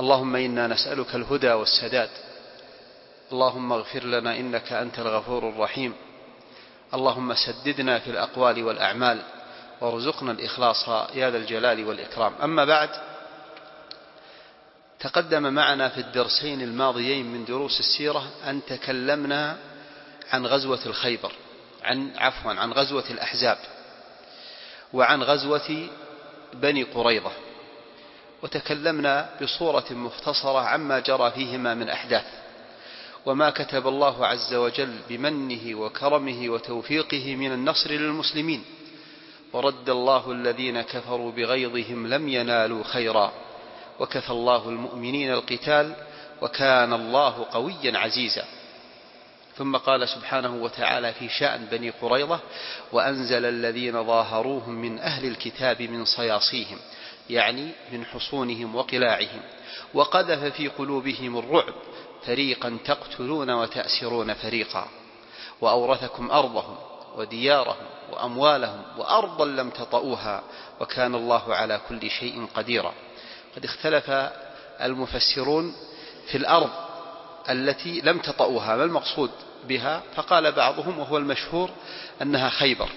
اللهم إنا نسألك الهدى والسداد. اللهم اغفر لنا إنك أنت الغفور الرحيم. اللهم سددنا في الأقوال والأعمال وارزقنا الإخلاص يا ذا الجلال والإكرام. أما بعد تقدم معنا في الدرسين الماضيين من دروس السيرة أن تكلمنا عن غزوة الخيبر عن عفوا عن غزوة الأحزاب وعن غزوة بني قريظة. وتكلمنا بصورة مختصرة عما جرى فيهما من أحداث. وما كتب الله عز وجل بمنه وكرمه وتوفيقه من النصر للمسلمين. ورد الله الذين كفروا بغيظهم لم ينالوا خيرا. وكفى الله المؤمنين القتال وكان الله قويا عزيزا. ثم قال سبحانه وتعالى في شأن بني قريظة وأنزل الذين ظاهروهم من أهل الكتاب من صياصيهم. يعني من حصونهم وقلاعهم وقذف في قلوبهم الرعب فريقا تقتلون وتأسرون فريقا وأورثكم أرضهم وديارهم وأموالهم وأرضا لم تطئوها وكان الله على كل شيء قديرا. قد اختلف المفسرون في الأرض التي لم تطئوها ما المقصود بها؟ فقال بعضهم وهو المشهور أنها خيبر.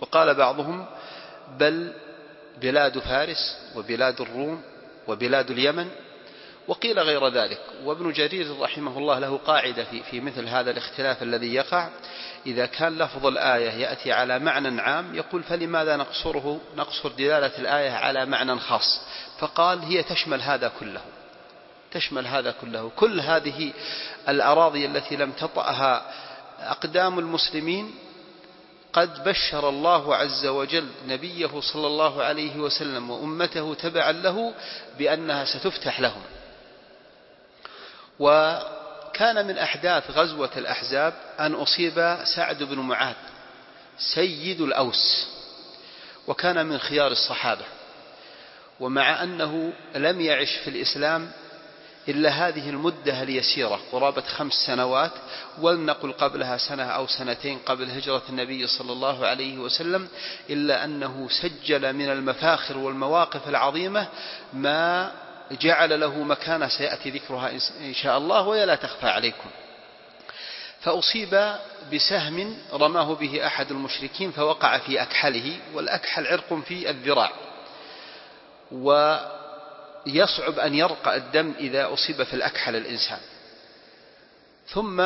وقال بعضهم بل بلاد فارس وبلاد الروم وبلاد اليمن وقيل غير ذلك. وابن جرير رحمه الله له قاعدة في, في مثل هذا الاختلاف الذي يقع. إذا كان لفظ الآية يأتي على معنى عام يقول فلماذا نقصره؟ نقصر دلالة الآية على معنى خاص. فقال هي تشمل هذا كله. تشمل هذا كله. كل هذه الأراضي التي لم تطأها أقدام المسلمين قد بشر الله عز وجل نبيه صلى الله عليه وسلم وأمته تبعا له بأنها ستفتح لهم. وكان من أحداث غزوة الأحزاب أن أصيب سعد بن معاذ سيد الأوس وكان من خيار الصحابة ومع أنه لم يعش في الإسلام إلا هذه المدة اليسيرة قرابة خمس سنوات ولنقل قبلها سنة أو سنتين قبل هجرة النبي صلى الله عليه وسلم إلا أنه سجل من المفاخر والمواقف العظيمة ما جعل له مكانة سيأتي ذكرها إن شاء الله وهي لا تخفى عليكم. فأصيب بسهم رماه به أحد المشركين فوقع في أكحله والأكحل عرق في الذراع. ويصعب أن يرقى الدم إذا أصيب في الأكحل الإنسان. ثم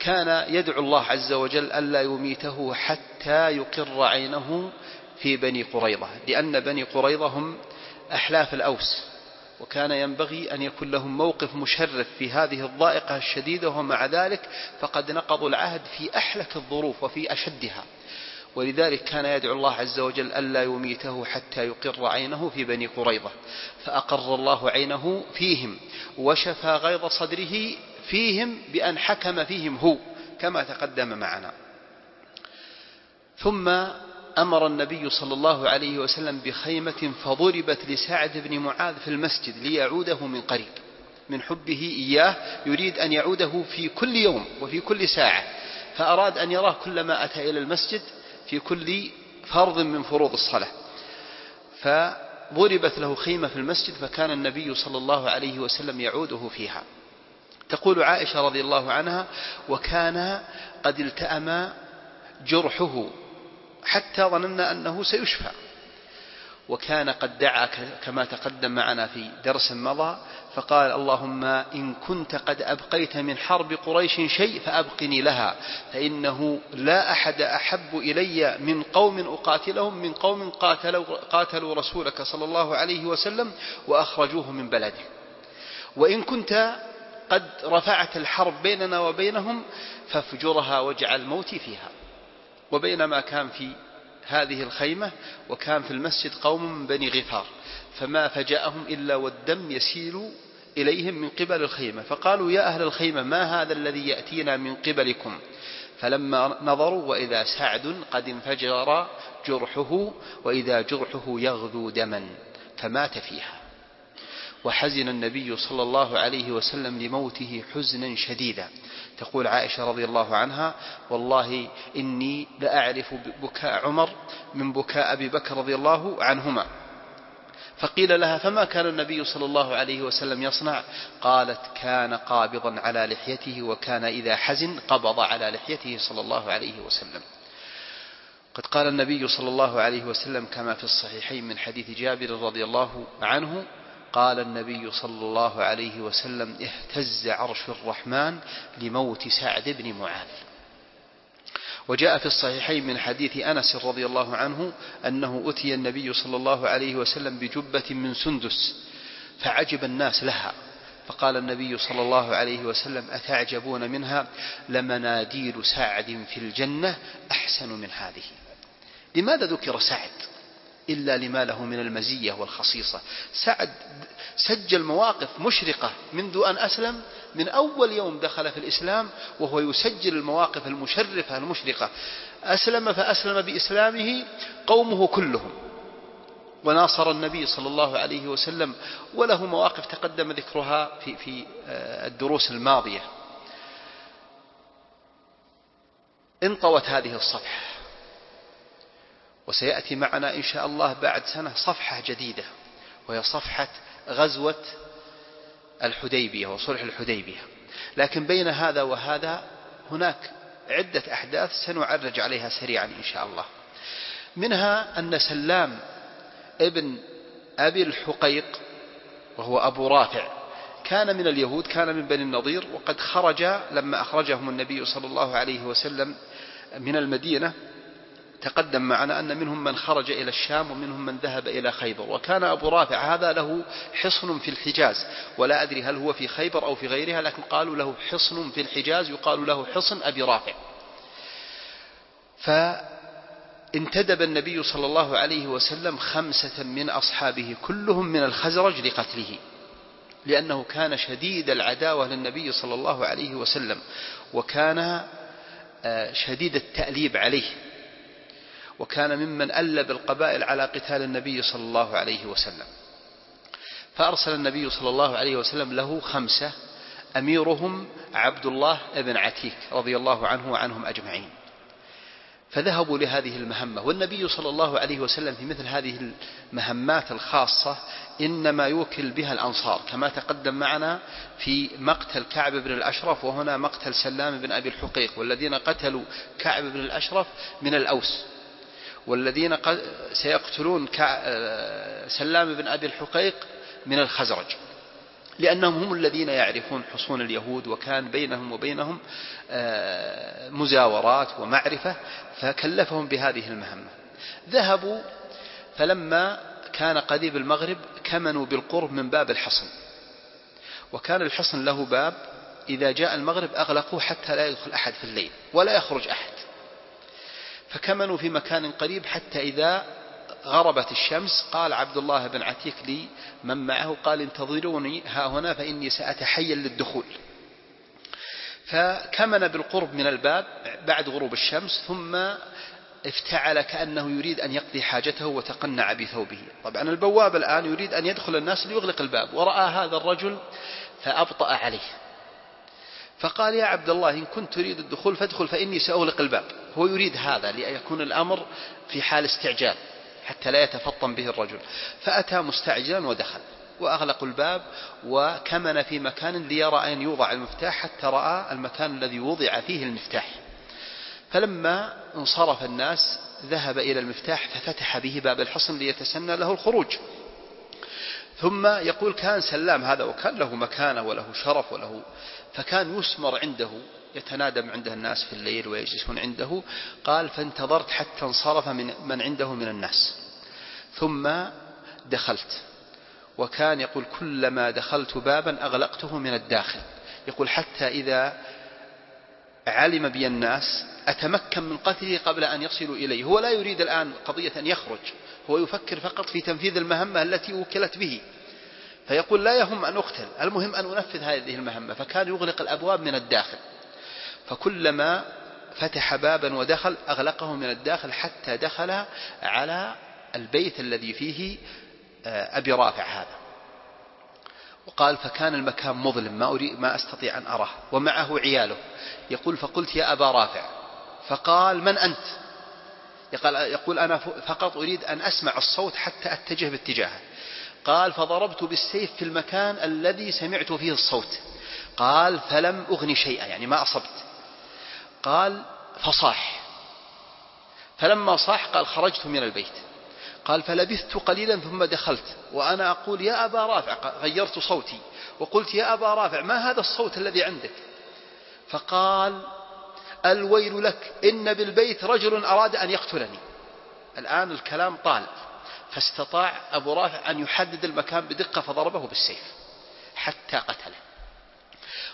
كان يدعو الله عز وجل ألا يميته حتى يقر عينه في بني قريظة لأن بني قريظة هم أحلاف الأوس وكان ينبغي أن يكون لهم موقف مشرف في هذه الضائقة الشديدة ومع ذلك فقد نقضوا العهد في أحلك الظروف وفي أشدها. ولذلك كان يدعو الله عز وجل ألا يميته حتى يقر عينه في بني قريظة فأقر الله عينه فيهم وشفى غيظ صدره فيهم بأن حكم فيهم هو كما تقدم معنا. ثم أمر النبي صلى الله عليه وسلم بخيمة فضربت لسعد بن معاذ في المسجد ليعوده من قريب من حبه إياه يريد أن يعوده في كل يوم وفي كل ساعة فأراد أن يراه كلما أتى إلى المسجد في كل فرض من فروض الصلاة. فضربت له خيمة في المسجد فكان النبي صلى الله عليه وسلم يعوده فيها. تقول عائشة رضي الله عنها وكان قد التأم جرحه حتى ظننا أنه سيشفى. وكان قد دعا كما تقدم معنا في درس مضى فقال اللهم إن كنت قد أبقيت من حرب قريش شيء فأبقني لها فإنه لا أحد أحب إلي من قوم أقاتلهم من قوم قاتلوا, قاتلوا رسولك صلى الله عليه وسلم وأخرجوه من بلده. وإن كنت قد رفعت الحرب بيننا وبينهم فافجرها واجعل موتي فيها. وبينما كان في هذه الخيمة وكان في المسجد قوم من بني غفار فما فجأهم إلا والدم يسيل إليهم من قبل الخيمة فقالوا يا أهل الخيمة ما هذا الذي يأتينا من قبلكم؟ فلما نظروا وإذا سعد قد انفجر جرحه وإذا جرحه يغذو دما فمات فيها. وحزن النبي صلى الله عليه وسلم لموته حزنا شديدا. تقول عائشة رضي الله عنها والله إني لأعرف بكاء عمر من بكاء أبي بكر رضي الله عنهما. فقيل لها فما كان النبي صلى الله عليه وسلم يصنع؟ قالت كان قابضا على لحيته وكان إذا حزن قبض على لحيته صلى الله عليه وسلم. قد قال النبي صلى الله عليه وسلم كما في الصحيحين من حديث جابر رضي الله عنه قال النبي صلى الله عليه وسلم اهتز عرش الرحمن لموت سعد بن معاذ. وجاء في الصحيحين من حديث أنس رضي الله عنه أنه أتي النبي صلى الله عليه وسلم بجبة من سندس فعجب الناس لها. فقال النبي صلى الله عليه وسلم أتعجبون منها؟ لمناديل سعد في الجنة أحسن من هذه. لماذا ذكر سعد؟ إلا لما له من المزية والخصيصة. سعد سجل مواقف مشرقة منذ أن أسلم من أول يوم دخل في الإسلام وهو يسجل المواقف المشرفة المشرقة. أسلم فأسلم بإسلامه قومه كلهم. وناصر النبي صلى الله عليه وسلم وله مواقف تقدم ذكرها في في آه، الدروس الماضية. انطوت هذه الصفحة. وسيأتي معنا إن شاء الله بعد سنة صفحة جديدة وهي صفحة غزوة الحديبية وصلح الحديبية. لكن بين هذا وهذا هناك عدة أحداث سنعرج عليها سريعا إن شاء الله. منها أن سلام ابن أبي الحقيق وهو أبو رافع كان من اليهود كان من بني النضير وقد خرج لما أخرجهم النبي صلى الله عليه وسلم من المدينة تقدم معنا أن منهم من خرج إلى الشام ومنهم من ذهب إلى خيبر. وكان أبو رافع هذا له حصن في الحجاز. ولا أدري هل هو في خيبر أو في غيرها لكن قالوا له حصن في الحجاز يقال له حصن أبي رافع. فانتدب النبي صلى الله عليه وسلم خمسة من أصحابه كلهم من الخزرج لقتله لأنه كان شديد العداوة للنبي صلى الله عليه وسلم وكان آه، شديد التأليب عليه. وكان ممن ألب القبائل على قتال النبي صلى الله عليه وسلم. فأرسل النبي صلى الله عليه وسلم له خمسة أميرهم عبد الله بن عتيك رضي الله عنه وعنهم أجمعين. فذهبوا لهذه المهمة والنبي صلى الله عليه وسلم في مثل هذه المهمات الخاصة إنما يوكل بها الأنصار كما تقدم معنا في مقتل كعب بن الأشرف وهنا مقتل سلام بن أبي الحقيق والذين قتلوا كعب بن الأشرف من الأوس. والذين سيقتلون سلام بن أبي الحقيق من الخزرج. لأنهم هم الذين يعرفون حصون اليهود وكان بينهم وبينهم آه، مزاورات ومعرفة فكلفهم بهذه المهمة. ذهبوا فلما كان قريب المغرب كمنوا بالقرب من باب الحصن. وكان الحصن له باب إذا جاء المغرب أغلقوه حتى لا يدخل أحد في الليل ولا يخرج أحد. فكمنوا في مكان قريب حتى إذا غربت الشمس. قال عبد الله بن عتيك لي من معه قال انتظروني ها هنا فإني سأتحيل للدخول. فكمن بالقرب من الباب بعد غروب الشمس ثم افتعل كأنه يريد أن يقضي حاجته وتقنع بثوبه. طبعا البواب الآن يريد أن يدخل الناس ليغلق الباب. ورأى هذا الرجل فأبطأ عليه. فقال يا عبد الله إن كنت تريد الدخول فادخل فإني سأغلق الباب. هو يريد هذا ليكون الأمر في حال استعجال حتى لا يتفطن به الرجل. فأتى مستعجلا ودخل وأغلقوا الباب وكمن في مكان ليرى أين يوضع المفتاح حتى رأى المكان الذي وضع فيه المفتاح. فلما انصرف الناس ذهب إلى المفتاح ففتح به باب الحصن ليتسنى له الخروج. ثم يقول كان سلام هذا وكان له مكانة وله شرف وله فكان يسمر عنده يتنادم عنده الناس في الليل ويجلسون عنده قال فانتظرت حتى انصرف من, من عنده من الناس. ثم دخلت. وكان يقول كلما دخلت بابا أغلقته من الداخل. يقول حتى إذا علم بي الناس أتمكن من قتله قبل أن يصلوا إليه. هو لا يريد الآن قضية أن يخرج هو يفكر فقط في تنفيذ المهمة التي وكلت به. فيقول لا يهم أن أقتل. المهم أن أنفذ هذه المهمة. فكان يغلق الأبواب من الداخل. فكلما فتح بابا ودخل أغلقه من الداخل حتى دخل على البيت الذي فيه آه، أبي رافع هذا. وقال فكان المكان مظلم ما, أريد ما أستطيع أن أراه. ومعه عياله. يقول فقلت يا أبا رافع. فقال من أنت؟ يقول أنا فقط أريد أن أسمع الصوت حتى أتجه باتجاهه قال فضربت بالسيف في المكان الذي سمعت فيه الصوت. قال فلم أغني شيئا. يعني ما أصبت. قال فصاح. فلما صاح قال خرجت من البيت. قال فلبثت قليلا ثم دخلت. وأنا أقول يا أبا رافع غيرت صوتي. وقلت يا أبا رافع ما هذا الصوت الذي عندك؟ فقال الويل لك إن بالبيت رجل أراد أن يقتلني. الآن الكلام طال. فاستطاع أبو رافع أن يحدد المكان بدقة فضربه بالسيف حتى قتله.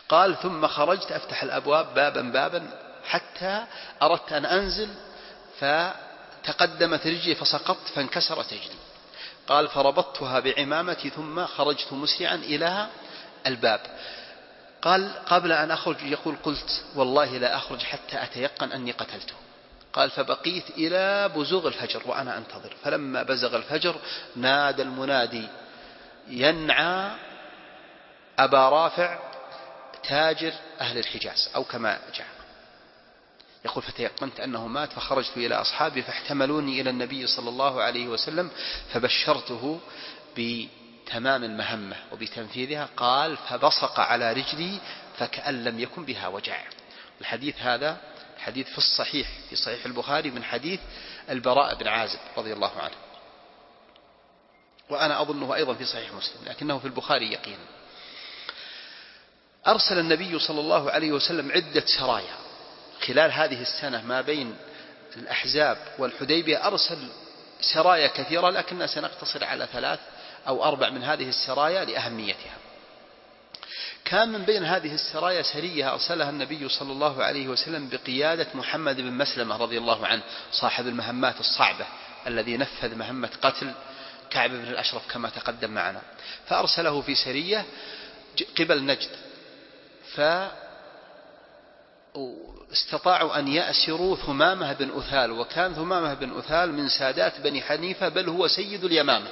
قال ثم خرجت أفتح الأبواب بابا بابا حتى أردت أن أنزل فتقدمت رجلي فسقطت فانكسرت رجلي. قال فربطتها بعمامتي ثم خرجت مسرعا إلى الباب. قال قبل أن أخرج يقول قلت والله لا أخرج حتى أتيقن أني قتلته. قال فبقيت إلى بزوغ الفجر وأنا أنتظر. فلما بزغ الفجر نادى المنادي ينعى أبا رافع تاجر أهل الحجاز أو كما جاء. يقول فتيقنت أنه مات فخرجت إلى أصحابي فاحتملوني إلى النبي صلى الله عليه وسلم فبشرته بتمام المهمة وبتنفيذها. قال فبصق على رجلي فكأن لم يكن بها وجع الحديث هذا حديث في الصحيح في صحيح البخاري من حديث البراء بن عازب رضي الله عنه. وأنا أظنه أيضا في صحيح مسلم لكنه في البخاري يقينا. أرسل النبي صلى الله عليه وسلم عدة سرايا. خلال هذه السنة ما بين الأحزاب والحديبية أرسل سرايا كثيرة لكننا سنقتصر على ثلاث أو أربع من هذه السرايا لأهميتها. كان من بين هذه السرايا سرية أرسلها النبي صلى الله عليه وسلم بقيادة محمد بن مسلمة رضي الله عنه صاحب المهمات الصعبة الذي نفذ مهمة قتل كعب بن الأشرف كما تقدم معنا. فأرسله في سرية قبل نجد. فاستطاعوا أن يأسروا ثمامة بن أثال وكان ثمامة بن أثال من سادات بني حنيفة بل هو سيد اليمامة.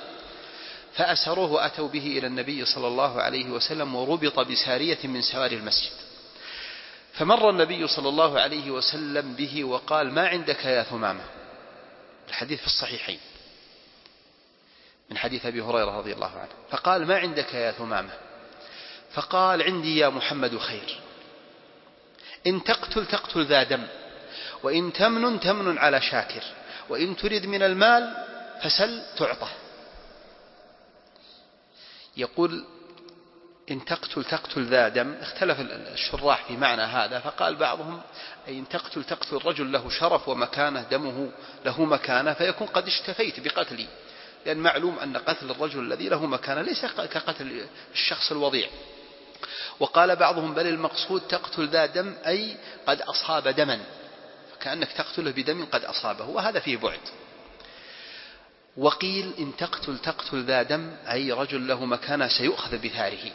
فأسروه وأتوا به إلى النبي صلى الله عليه وسلم وربط بسارية من سواري المسجد. فمر النبي صلى الله عليه وسلم به وقال ما عندك يا ثمامة؟ الحديث في الصحيحين. من حديث أبي هريرة رضي الله عنه. فقال ما عندك يا ثمامة؟ فقال عندي يا محمد خير. إن تقتل تقتل ذا دم وإن تمن تمن على شاكر وإن تريد من المال فسل تعطه. يقول إن تقتل تقتل ذا دم اختلف الشراح في معنى هذا فقال بعضهم أي إن تقتل تقتل رجل له شرف ومكانة دمه له مكانة فيكون قد اشتفيت بقتلي. لأن معلوم أن قتل الرجل الذي له مكانة ليس كقتل الشخص الوضيع. وقال بعضهم بل المقصود تقتل ذا دم أي قد أصاب دما كأنك تقتله بدم قد أصابه وهذا فيه بعد. وقيل إن تقتل تقتل ذا دم أي رجل له مكانة سيؤخذ بثاره.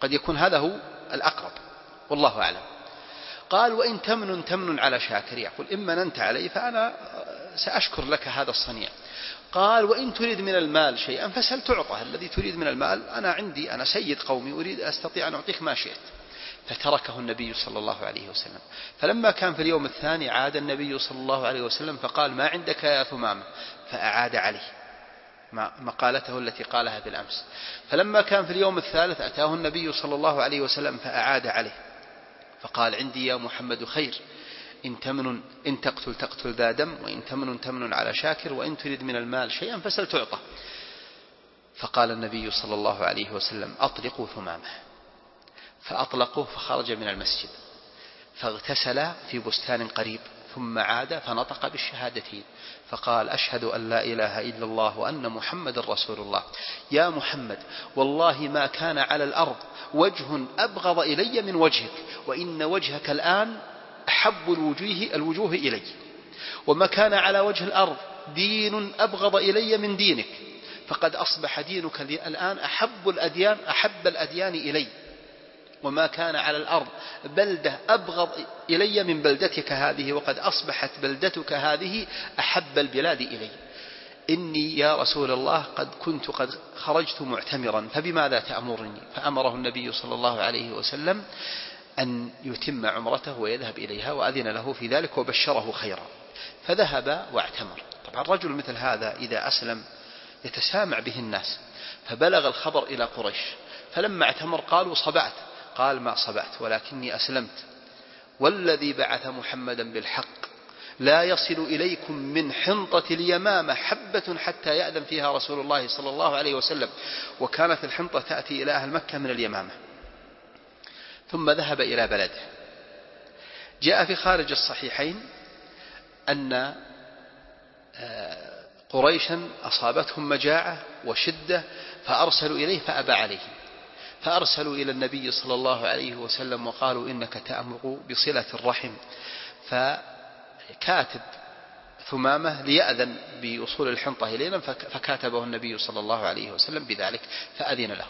قد يكون هذا هو الأقرب. والله أعلم. قال وإن تمن تمن على شاكر. يقول إما ننت علي فأنا سأشكر لك هذا الصنيع. قال وإن تريد من المال شيئا فسل تعطى الذي تريد من المال أنا عندي أنا سيد قومي أريد أستطيع أن أعطيك ما شئت. فتركه النبي صلى الله عليه وسلم. فلما كان في اليوم الثاني عاد النبي صلى الله عليه وسلم فقال ما عندك يا ثمامة؟ فأعاد عليه مقالته التي قالها بالأمس. فلما كان في اليوم الثالث أتاه النبي صلى الله عليه وسلم فأعاد عليه. فقال عندي يا محمد خير. إن تمن إن تقتل تقتل ذا دم وإن تمن تمن على شاكر وإن تريد من المال شيئا فسل تعطى فقال النبي صلى الله عليه وسلم أطلقوا ثمامة. فأطلقوه فخرج من المسجد فاغتسل في بستان قريب ثم عاد فنطق بالشهادتين فقال أشهد أن لا إله إلا الله وأن محمد رسول الله. يا محمد والله ما كان على الأرض وجه أبغض إلي من وجهك وإن وجهك الآن أحب الوجوه الوجوه إلي. وما كان على وجه الأرض دين أبغض إلي من دينك فقد أصبح دينك الآن أحب الأديان أحب الأديان إلي. وما كان على الأرض. بلدة أبغض إلي من بلدتك هذه وقد أصبحت بلدتك هذه أحب البلاد إلي. إني يا رسول الله قد كنت قد خرجت معتمرا فبماذا تأمرني؟ فأمره النبي صلى الله عليه وسلم أن يتم عمرته ويذهب إليها وأذن له في ذلك وبشره خيرا. فذهب واعتمر. طبعا رجل مثل هذا إذا أسلم يتسامع به الناس. فبلغ الخبر إلى قريش. فلما اعتمر قالوا صبعت. قال ما صبعت ولكني أسلمت. والذي بعث محمدا بالحق لا يصل إليكم من حنطة اليمامة حبة حتى يأذن فيها رسول الله صلى الله عليه وسلم. وكانت الحنطة تأتي إلى أهل مكة من اليمامة. ثم ذهب إلى بلده. جاء في خارج الصحيحين أن آه، قريشا أصابتهم مجاعة وشدة فأرسلوا إليه فأبى عليهم. فأرسلوا إلى النبي صلى الله عليه وسلم وقالوا إنك تأمر بصلة الرحم. فكاتب ثمامة ليأذن بوصول الحنطة إلينا فكاتبه النبي صلى الله عليه وسلم بذلك فأذن له.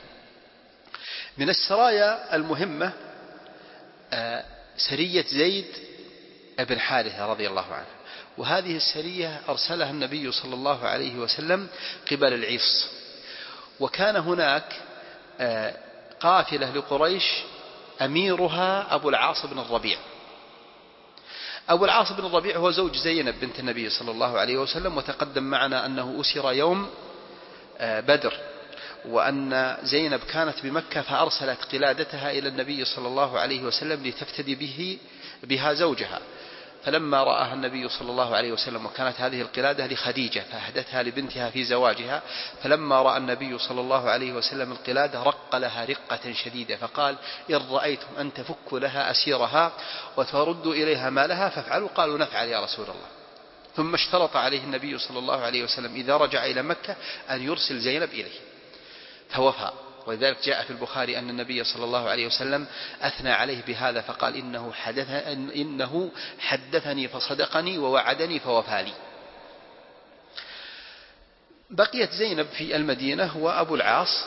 من السرايا المهمة آه، سرية زيد بن حارثة رضي الله عنه. وهذه السرية أرسلها النبي صلى الله عليه وسلم قبل العيص وكان هناك آه، قافلة لقريش أميرها أبو العاص بن الربيع. أبو العاص بن الربيع هو زوج زينب بنت النبي صلى الله عليه وسلم وتقدم معنا أنه أسر يوم آه، بدر وأن زينب كانت بمكة فأرسلت قلادتها إلى النبي صلى الله عليه وسلم لتفتدي به بها زوجها. فلما رآها النبي صلى الله عليه وسلم وكانت هذه القلادة لخديجة فأهدتها لبنتها في زواجها فلما رأى النبي صلى الله عليه وسلم القلادة رق لها رقة شديدة فقال إن رأيتم أن تفك لها أسيرها وتردوا إليها مالها فافعلوا. قالوا نفعل يا رسول الله. ثم اشترط عليه النبي صلى الله عليه وسلم إذا رجع إلى مكة أن يرسل زينب إليه فوفى. ولذلك جاء في البخاري أن النبي صلى الله عليه وسلم أثنى عليه بهذا فقال إنه, حدث إنه حدثني فصدقني ووعدني فوفى بقيت زينب في المدينة وأبو العاص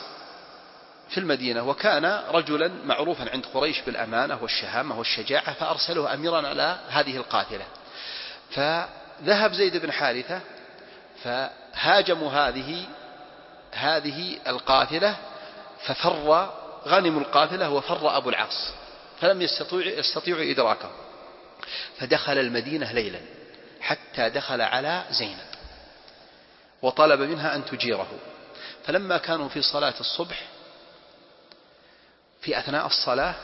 في المدينة وكان رجلا معروفا عند قريش بالأمانة والشهامة والشجاعة فأرسله أميرا على هذه القافلة فذهب زيد بن حارثة فهاجموا هذه هذه القافلة ففر غنموا القافلة وفر أبو العاص فلم يستطيعوا يستطيع إدراكه. فدخل المدينة ليلا حتى دخل على زينب وطلب منها أن تجيره. فلما كانوا في صلاة الصبح في أثناء الصلاة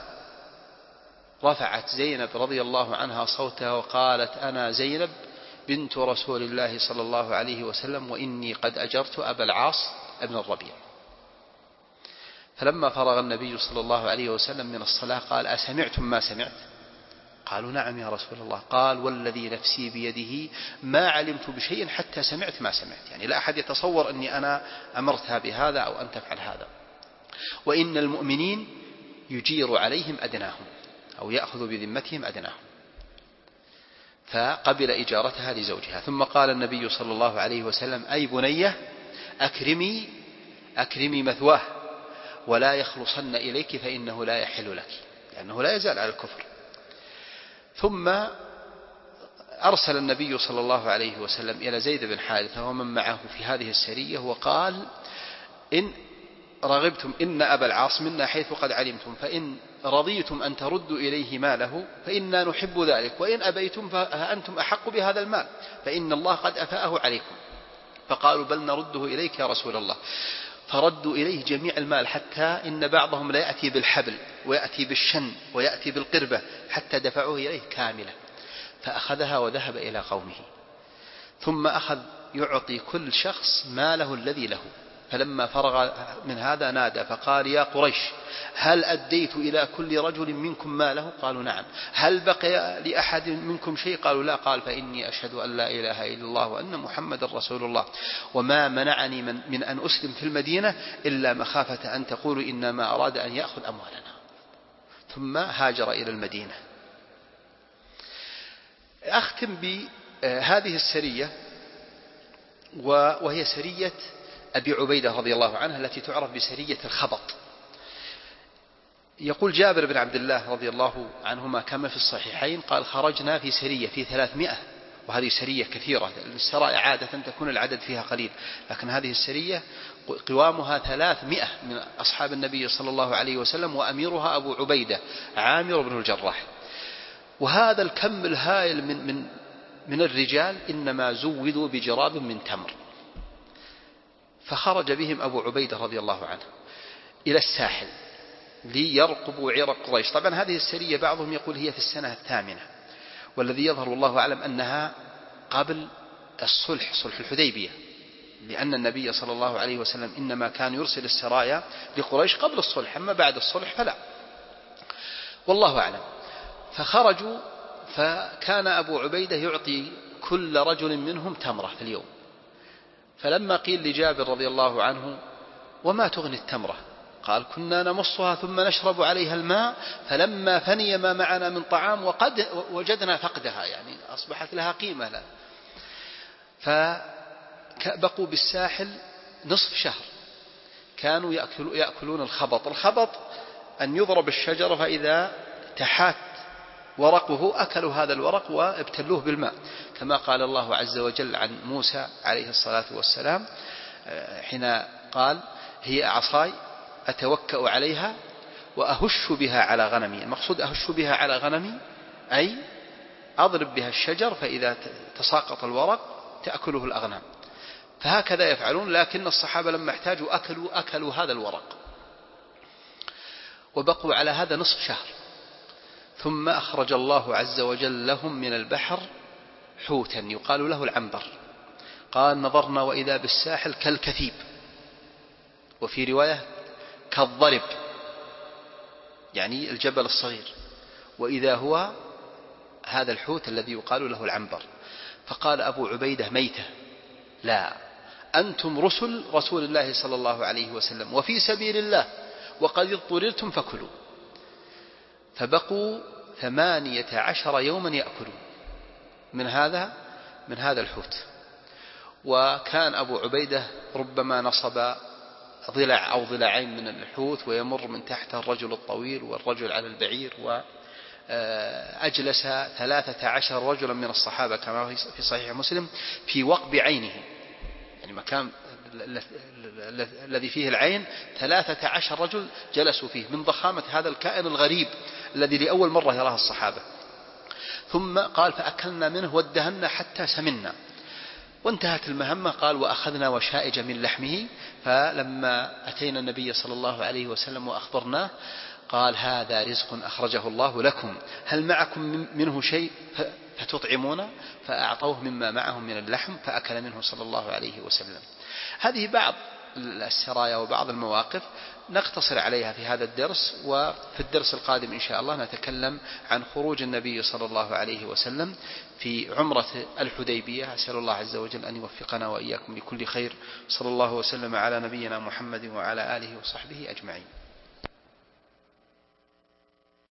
رفعت زينب رضي الله عنها صوتها وقالت أنا زينب بنت رسول الله صلى الله عليه وسلم وإني قد أجرت أبا العاص ابن الربيع. فلما فرغ النبي صلى الله عليه وسلم من الصلاة قال أسمعتم ما سمعت؟ قالوا نعم يا رسول الله. قال والذي نفسي بيده ما علمت بشيء حتى سمعت ما سمعت. يعني لا أحد يتصور أني أنا أمرتها بهذا أو أن تفعل هذا. وإن المؤمنين يجير عليهم أدناهم أو يأخذ بذمتهم أدناهم. فقبل إجارتها لزوجها. ثم قال النبي صلى الله عليه وسلم أي بنية؟ أكرمي أكرمي مثواه. ولا يخلصن إليك فإنه لا يحل لك لأنه لا يزال على الكفر. ثم أرسل النبي صلى الله عليه وسلم إلى زيد بن حارثة ومن معه في هذه السرية وقال إن رغبتم إن أبا العاص منا حيث قد علمتم فإن رضيتم أن تردوا إليه ماله فإنا نحب ذلك وإن أبيتم فأنتم أحق بهذا المال فإن الله قد أفاءه عليكم. فقالوا بل نرده إليك يا رسول الله. فردوا إليه جميع المال حتى إن بعضهم لا يأتي بالحبل ويأتي بالشن ويأتي بالقربة حتى دفعوه إليه كاملة فأخذها وذهب إلى قومه. ثم أخذ يعطي كل شخص ماله الذي له. فلما فرغ من هذا نادى فقال يا قريش هل أديت إلى كل رجل منكم ماله؟ قالوا نعم. هل بقي لأحد منكم شيء؟ قالوا لا. قال فإني أشهد أن لا إله إلا الله وأن محمد رسول الله. وما منعني من, من أن أسلم في المدينة إلا مخافة أن تقولوا إنما أراد أن يأخذ أموالنا. ثم هاجر إلى المدينة. أختم بهذه السرية وهي سرية أبي عبيدة رضي الله عنها التي تعرف بسرية الخبط. يقول جابر بن عبد الله رضي الله عنهما كما في الصحيحين قال خرجنا في سرية في ثلاثمائة وهذه سرية كثيرة السرائع عادة تكون العدد فيها قليل لكن هذه السرية قوامها ثلاثمائة من أصحاب النبي صلى الله عليه وسلم وأميرها أبو عبيدة عامر بن الجراح. وهذا الكم الهائل من, من, من الرجال إنما زودوا بجراب من تمر. فخرج بهم أبو عبيدة رضي الله عنه إلى الساحل ليرقبوا عرق قريش. طبعا هذه السرية بعضهم يقول هي في السنة الثامنة والذي يظهر والله أعلم أنها قبل الصلح صلح الحديبية لأن النبي صلى الله عليه وسلم إنما كان يرسل السرايا لقريش قبل الصلح أما بعد الصلح فلا. والله أعلم. فخرجوا فكان أبو عبيدة يعطي كل رجل منهم تمرة في اليوم. فلما قيل لجابر رضي الله عنه وما تغني التمرة؟ قال كنا نمصها ثم نشرب عليها الماء فلما فني ما معنا من طعام وقد وجدنا فقدها. يعني أصبحت لها قيمة لا. فبقوا بالساحل نصف شهر. كانوا يأكلون الخبط. الخبط أن يضرب الشجرة فإذا تحات ورقه أكلوا هذا الورق وابتلوه بالماء. كما قال الله عز وجل عن موسى عليه الصلاة والسلام آه، حين قال هي عصاي أتوكأ عليها وأهش بها على غنمي. المقصود أهش بها على غنمي أي أضرب بها الشجر فإذا تساقط الورق تأكله الأغنام. فهكذا يفعلون لكن الصحابة لما احتاجوا أكلوا أكلوا هذا الورق. وبقوا على هذا نصف شهر. ثم أخرج الله عز وجل لهم من البحر حوتا يقال له العنبر. قال نظرنا وإذا بالساحل كالكثيب. وفي رواية كالضرب يعني الجبل الصغير. وإذا هو هذا الحوت الذي يقال له العنبر. فقال أبو عبيدة ميتة. لا أنتم رسل رسول الله صلى الله عليه وسلم وفي سبيل الله وقد اضطررتم فكلوا. فبقوا ثمانية عشر يوما يأكلون. من هذا؟ من هذا الحوت. وكان أبو عبيدة ربما نصب ضلع أو ضلعين من الحوت ويمر من تحته الرجل الطويل والرجل على البعير وأجلس ثلاثة عشر رجلا من الصحابة كما في صحيح مسلم في وقب عينه. يعني مكان الذي فيه العين ثلاثة عشر رجل جلسوا فيه من ضخامة هذا الكائن الغريب الذي لأول مرة يراه الصحابة. ثم قال فأكلنا منه وادهنا حتى سمنا. وانتهت المهمة قال وأخذنا وشائج من لحمه فلما أتينا النبي صلى الله عليه وسلم وأخبرناه قال هذا رزق أخرجه الله لكم. هل معكم منه شيء فتطعمون؟ فأعطوه مما معهم من اللحم فأكل منه صلى الله عليه وسلم. هذه بعض السرايا وبعض المواقف نقتصر عليها في هذا الدرس وفي الدرس القادم إن شاء الله نتكلم عن خروج النبي صلى الله عليه وسلم في عمرة الحديبية. أسأل الله عز وجل أن يوفقنا وإياكم لكل خير. صلى الله وسلم على نبينا محمد وعلى آله وصحبه أجمعين.